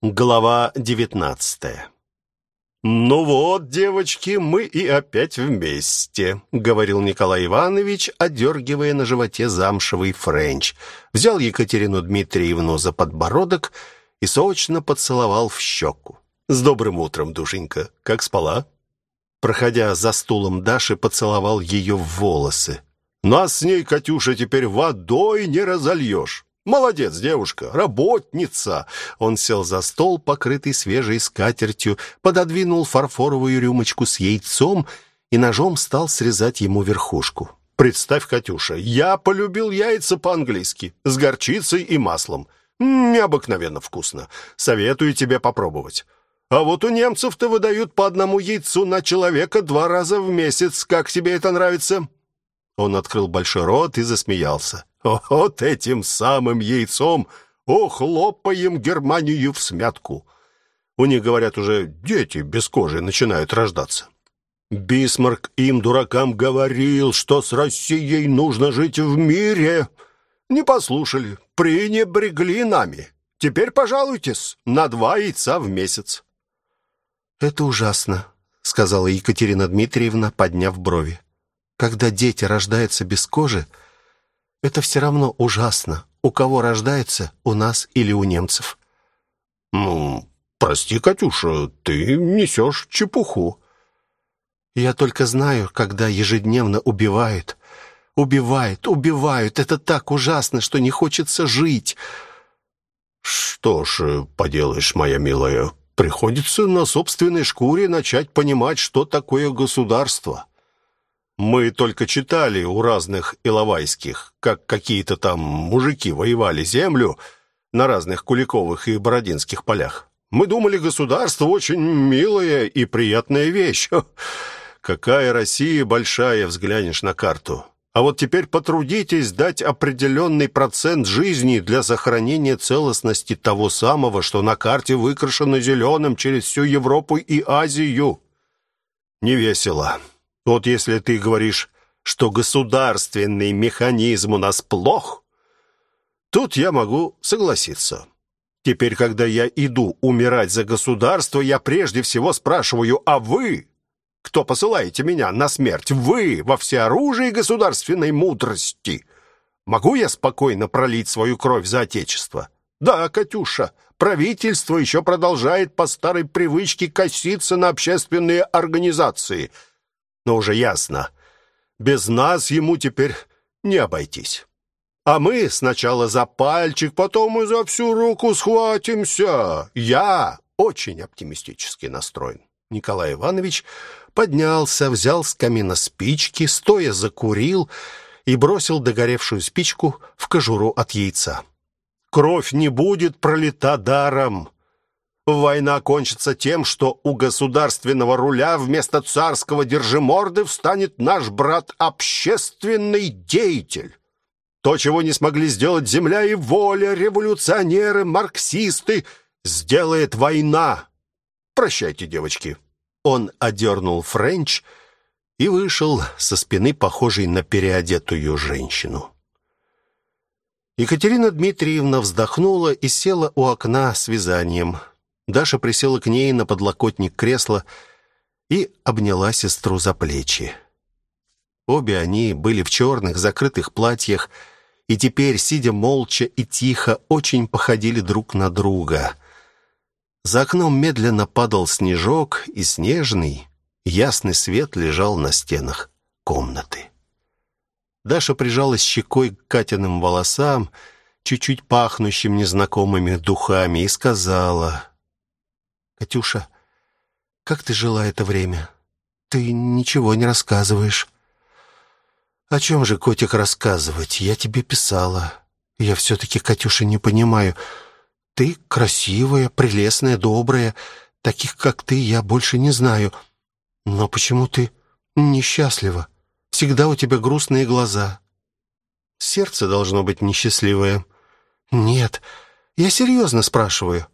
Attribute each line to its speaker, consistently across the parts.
Speaker 1: Глава девятнадцатая. «Ну вот, девочки, мы и опять вместе», — говорил Николай Иванович, одергивая на животе замшевый френч. Взял Екатерину Дмитриевну за подбородок и сочно поцеловал в щеку. «С добрым утром, душенька. Как спала?» Проходя за стулом Даши, поцеловал ее в волосы. «Нас с ней, Катюша, теперь водой не разольешь». Молодец, девушка, работница. Он сел за стол, покрытый свежей скатертью, пододвинул фарфоровую рюмочку с яйцом и ножом стал срезать ему верхушку. Представь, Катюша, я полюбил яйца по-английски, с горчицей и маслом. Необыкновенно вкусно. Советую тебе попробовать. А вот у немцев-то выдают по одному яйцу на человека два раза в месяц. Как тебе это нравится? Он открыл большой рот и засмеялся. Вот этим самым яйцом охлопаем Германию в смятку. У них, говорят, уже дети без кожи начинают рождаться. Бисмарк им, дуракам, говорил, что с Россией нужно жить в мире. Не послушали, пренебрегли нами. Теперь пожалуйтесь на два яйца в месяц.
Speaker 2: «Это ужасно», — сказала Екатерина Дмитриевна, подняв брови. «Когда дети рождаются без кожи, это все равно ужасно. У кого рождается, у нас или у немцев.
Speaker 1: Ну, прости, Катюша, ты несешь чепуху.
Speaker 2: Я только знаю, когда ежедневно убивают. Убивают, убивают. Это так ужасно, что не хочется жить.
Speaker 1: Что ж, поделаешь, моя милая, приходится на собственной шкуре начать понимать, что такое государство. Мы только читали у разных иловайских, как какие-то там мужики воевали землю на разных Куликовых и Бородинских полях. Мы думали, государство очень милая и приятная вещь. Какая Россия большая, взглянешь на карту. А вот теперь потрудитесь дать определенный процент жизни для сохранения целостности того самого, что на карте выкрашено зеленым через всю Европу и Азию. Не весело. Вот если ты говоришь, что государственный механизм у нас плох, тут я могу согласиться. Теперь, когда я иду умирать за государство, я прежде всего спрашиваю, а вы, кто посылаете меня на смерть, вы во всеоружии государственной мудрости, могу я спокойно пролить свою кровь за Отечество? Да, Катюша, правительство еще продолжает по старой привычке коситься на общественные организации – но уже ясно, без нас ему теперь не обойтись. А мы сначала за пальчик, потом и за всю руку схватимся. Я очень оптимистически настроен. Николай Иванович поднялся, взял с камина спички, стоя закурил и бросил догоревшую спичку в кожуру от яйца. Кровь не будет пролита даром. Война кончится тем, что у государственного руля вместо царского держиморды встанет наш брат-общественный деятель. То, чего не смогли сделать земля и воля, революционеры, марксисты, сделает война. Прощайте, девочки. Он одернул Френч и вышел со спины, похожей на переодетую женщину. Екатерина Дмитриевна вздохнула и села у окна с вязанием. Даша присела к ней на подлокотник кресла и обняла сестру за плечи. Обе они были в черных закрытых платьях и теперь, сидя молча и тихо, очень походили друг на друга. За окном медленно падал снежок, и снежный, ясный свет лежал на стенах комнаты. Даша прижалась щекой к Катиным волосам, чуть-чуть пахнущим незнакомыми духами, и сказала: Катюша, как ты жила это время? Ты ничего не рассказываешь. О чем же, котик, рассказывать? Я тебе писала. Я все-таки, Катюша, не понимаю. Ты красивая, прелестная, добрая. Таких, как ты, я больше не знаю. Но почему ты несчастлива? Всегда у тебя грустные глаза. Сердце должно быть несчастливое. Нет, я серьезно спрашиваю.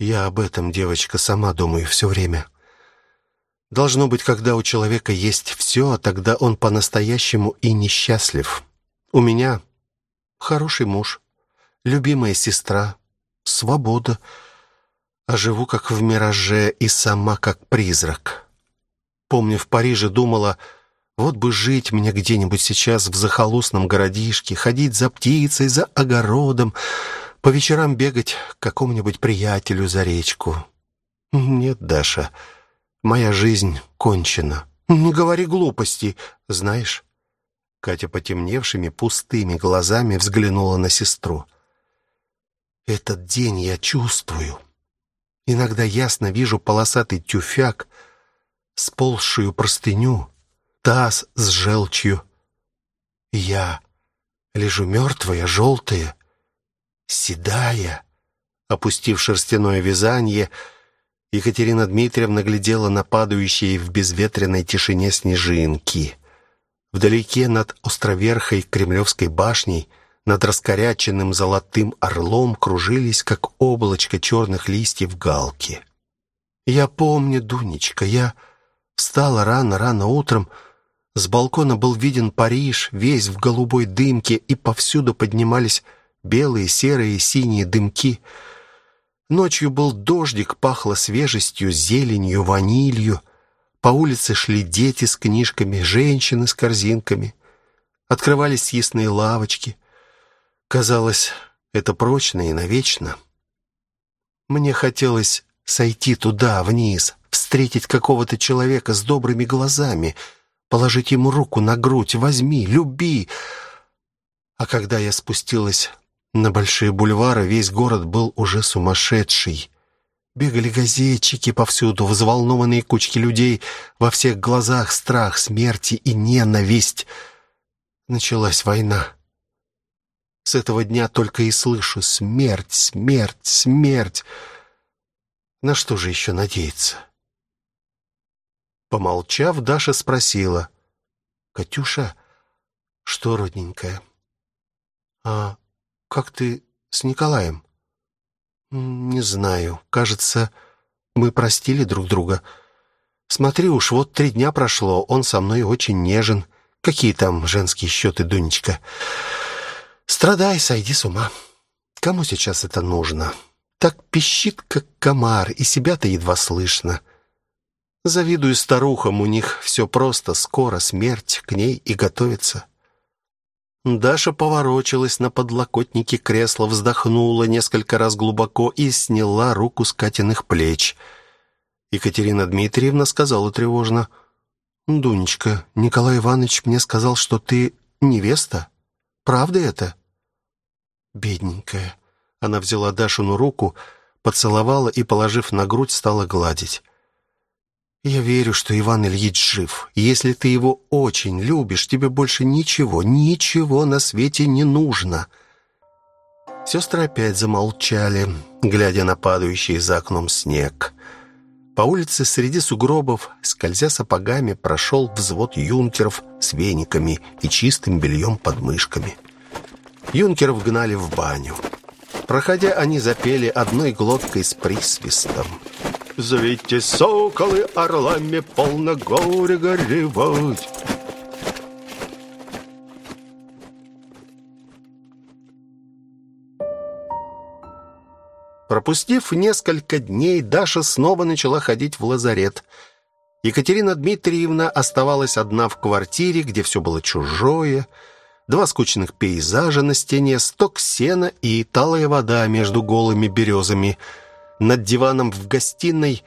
Speaker 1: Я об этом, девочка, сама думаю все время. Должно быть, когда у человека есть все, тогда он по-настоящему и несчастлив. У меня хороший муж, любимая сестра, свобода.
Speaker 2: а живу как в мираже и сама как призрак. Помню, в Париже думала, вот бы жить мне где-нибудь сейчас в захолустном городишке, ходить за птицей, за огородом, по вечерам бегать к какому-нибудь приятелю за речку. Нет, Даша, моя жизнь кончена. Не говори глупостей, знаешь. Катя потемневшими, пустыми глазами взглянула на сестру. Этот день я чувствую. Иногда ясно вижу полосатый тюфяк, сползшую простыню, таз с желчью. Я лежу мертвая, желтая, седая. Опустив шерстяное вязание, Екатерина Дмитриевна глядела на падающие в безветренной тишине снежинки. Вдалеке над островерхой Кремлевской башней — над раскоряченным золотым орлом кружились, как облачко черных листьев галки. «Я помню, Дунечка, я встала рано-рано утром, с балкона был виден Париж, весь в голубой дымке, и повсюду поднимались белые, серые, синие дымки. Ночью был дождик, пахло свежестью, зеленью, ванилью. По улице шли дети с книжками, женщины с корзинками. Открывались съестные лавочки. Казалось, это прочно и навечно. Мне хотелось сойти туда, вниз, встретить какого-то человека с добрыми глазами, положить ему руку на грудь, возьми, люби. А когда я спустилась на большие бульвары, весь город был уже сумасшедший. Бегали газетчики повсюду, взволнованные кучки людей, во всех глазах страх, смерти и ненависть. Началась война. С этого дня только и слышу «смерть, смерть, смерть». На что же еще надеяться? Помолчав, Даша спросила. «Катюша, что, родненькая? А как ты с Николаем?» «Не знаю. Кажется, мы простили друг друга. Смотри уж, вот три дня прошло, он со мной очень нежен. Какие там женские счеты, Дунечка?» Страдай, сойди с ума. Кому сейчас это нужно? Так пищит, как комар, и себя-то едва слышно. Завидую старухам, у них все просто, скоро смерть к ней и готовится. Даша поворочилась на подлокотнике кресла, вздохнула несколько раз глубоко и сняла руку с Катиных плеч. Екатерина Дмитриевна сказала тревожно, «Дунечка, Николай Иванович мне сказал, что ты невеста. Правда это?» Бедненькая. Она взяла Дашину руку, поцеловала и, положив на грудь, стала гладить. «Я верю, что Иван Ильич жив. Если ты его очень любишь, тебе больше ничего, ничего на свете не нужно». Сестры опять замолчали, глядя на падающий за окном снег. По улице среди сугробов, скользя сапогами, прошел взвод юнкеров с вениками и чистым бельем под мышками. Юнкеров гнали в баню. Проходя, они запели одной глоткой с присвистом. «Зовите соколы орлами, полно горе горевать!» Пропустив несколько дней, Даша снова начала ходить в лазарет. Екатерина Дмитриевна оставалась одна в квартире, где все было чужое, два скучных пейзажа на стене, сток сена и талая вода между голыми березами. Над диваном в гостиной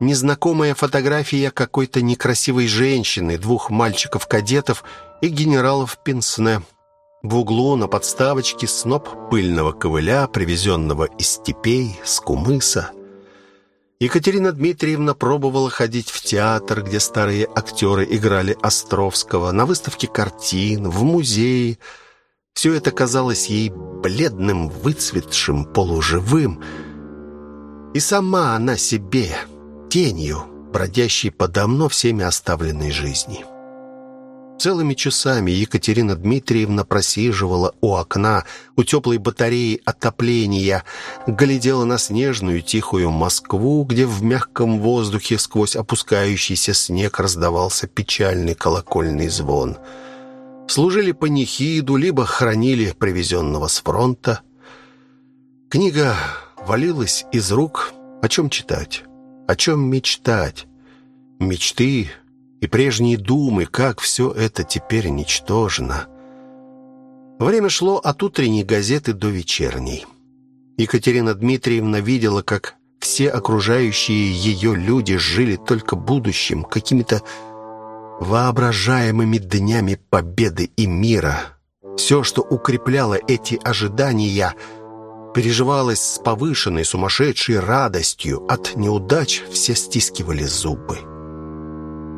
Speaker 2: незнакомая фотография какой-то некрасивой женщины, двух мальчиков-кадетов и генералов Пинсне. В углу на подставочке сноп пыльного ковыля, привезенного из степей, с кумыса – Екатерина Дмитриевна пробовала ходить в театр, где старые актеры играли Островского, на выставке картин, в музее. Все это казалось ей бледным, выцветшим, полуживым. И сама она себе, тенью, бродящей по давно всеми оставленной жизни. Целыми часами Екатерина Дмитриевна просиживала у окна, у теплой батареи отопления, глядела на снежную тихую Москву, где в мягком воздухе сквозь опускающийся снег раздавался печальный колокольный звон. Служили панихиду, либо хранили привезенного с фронта. Книга валилась из рук, О чем читать? О чем мечтать? Мечты и прежние думы, как все это теперь ничтожно. Время шло от утренней газеты до вечерней. Екатерина Дмитриевна видела, как все окружающие ее люди жили только будущим, какими-то воображаемыми днями победы и мира. Все, что укрепляло эти ожидания, переживалось с повышенной сумасшедшей радостью. От неудач все стискивали зубы.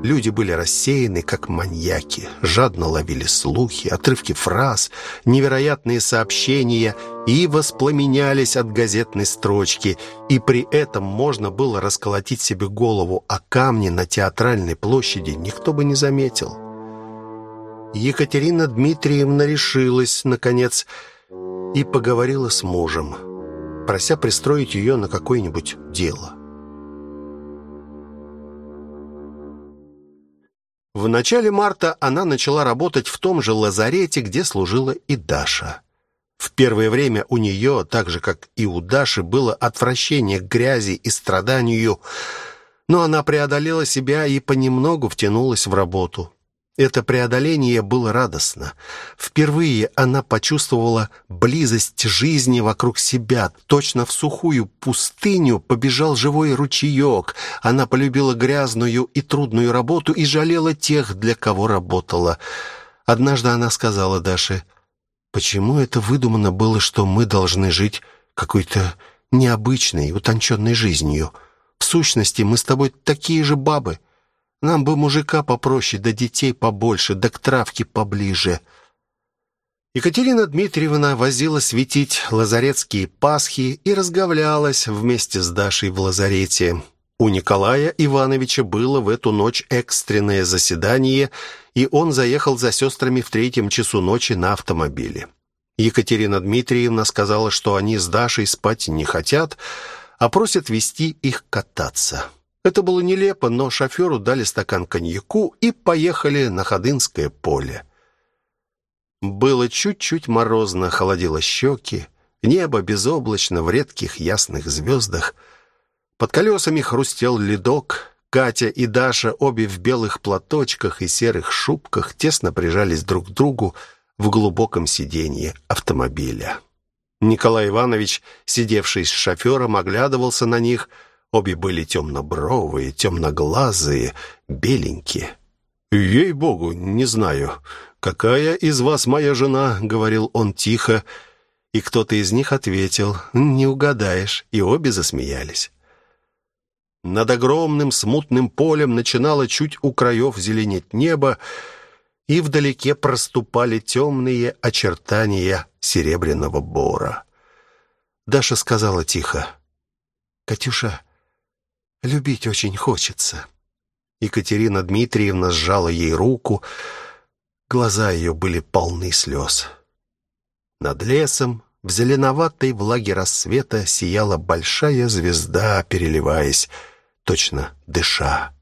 Speaker 2: Люди были рассеяны, как маньяки, жадно ловили слухи, отрывки фраз, невероятные сообщения и воспламенялись от газетной строчки, и при этом можно было расколотить себе голову, а камни на театральной площади никто бы не заметил. Екатерина Дмитриевна решилась, наконец, и поговорила с мужем, прося пристроить ее на какое-нибудь дело. В начале марта она начала работать в том же лазарете, где служила и Даша. В первое время у нее, так же как и у Даши, было отвращение к грязи и страданию, но она преодолела себя и понемногу втянулась в работу. Это преодоление было радостно. Впервые она почувствовала близость жизни вокруг себя. Точно в сухую пустыню побежал живой ручеек. Она полюбила грязную и трудную работу и жалела тех, для кого работала. Однажды она сказала Даше, «Почему это выдумано было, что мы должны жить какой-то необычной, утонченной жизнью? В сущности, мы с тобой такие же бабы». Нам бы мужика попроще, да детей побольше, да к травке поближе». Екатерина Дмитриевна возила светить лазаретские пасхи и разговлялась вместе с Дашей в лазарете. У Николая Ивановича было в эту ночь экстренное заседание, и он заехал за сестрами в третьем часу ночи на автомобиле. Екатерина Дмитриевна сказала, что они с Дашей спать не хотят, а просят вести их кататься. Это было нелепо, но шоферу дали стакан коньяку и поехали на Ходынское поле. Было чуть-чуть морозно, холодило щеки, небо безоблачно в редких ясных звездах. Под колесами хрустел ледок, Катя и Даша, обе в белых платочках и серых шубках, тесно прижались друг к другу в глубоком сиденье автомобиля. Николай Иванович, сидевший с шофером, оглядывался на них — Обе были темно-бровые, темноглазые, беленькие. «Ей-богу, не знаю, какая из вас моя жена?» — говорил он тихо, и кто-то из них ответил «Не угадаешь», и обе засмеялись. Над огромным смутным полем начинало чуть у краев зеленеть небо, и вдалеке проступали темные очертания серебряного бора. Даша сказала тихо, «Катюша, Любить очень хочется». Екатерина Дмитриевна сжала ей руку. Глаза ее были полны слез. Над лесом, в зеленоватой влаге рассвета, сияла большая звезда, переливаясь, точно дыша.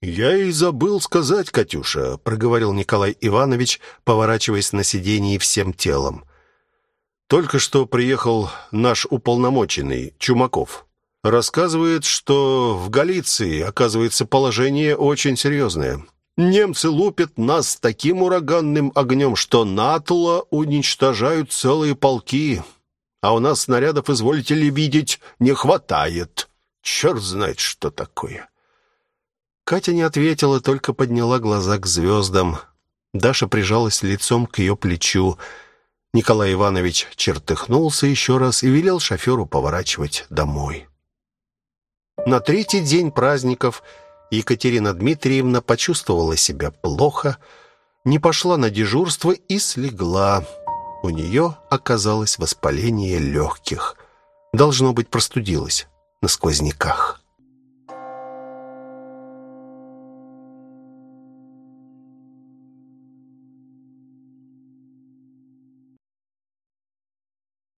Speaker 2: «Я и забыл сказать, Катюша», — проговорил Николай Иванович, поворачиваясь на сиденье всем телом. «Только что приехал наш уполномоченный, Чумаков. Рассказывает, что в Галиции, оказывается, положение очень серьезное. Немцы лупят нас таким ураганным огнем, что натло уничтожают целые полки. А у нас снарядов, изволите ли видеть, не хватает. Черт знает, что такое. Катя не ответила, только подняла глаза к звездам. Даша прижалась лицом к ее плечу. Николай Иванович чертыхнулся еще раз и велел шоферу поворачивать домой. На третий день праздников Екатерина Дмитриевна почувствовала себя плохо, не пошла на дежурство и слегла. У нее оказалось воспаление легких. Должно быть, простудилась на сквозняках.